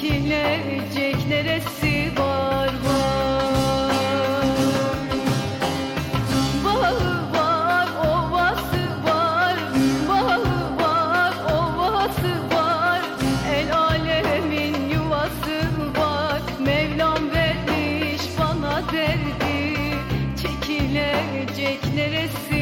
dikilecek neresi var. Var Bağı var ovası var. Bağı var ovası var. El alemin yuvası var. Mevlam vermiş bana derdi. Çekilecek neresi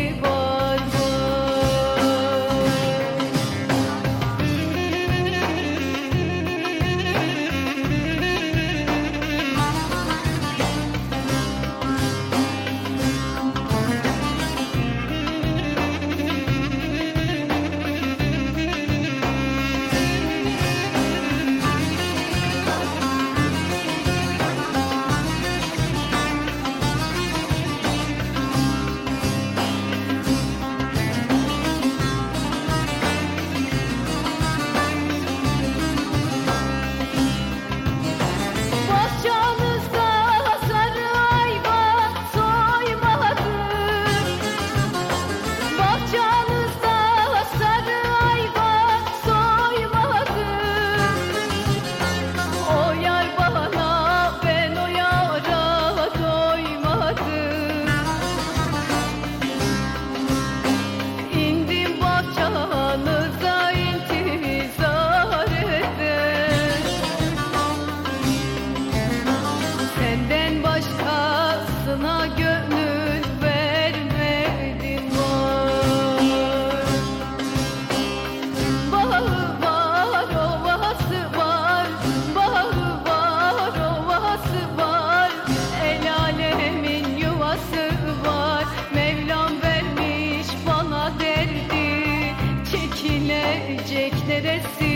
neresi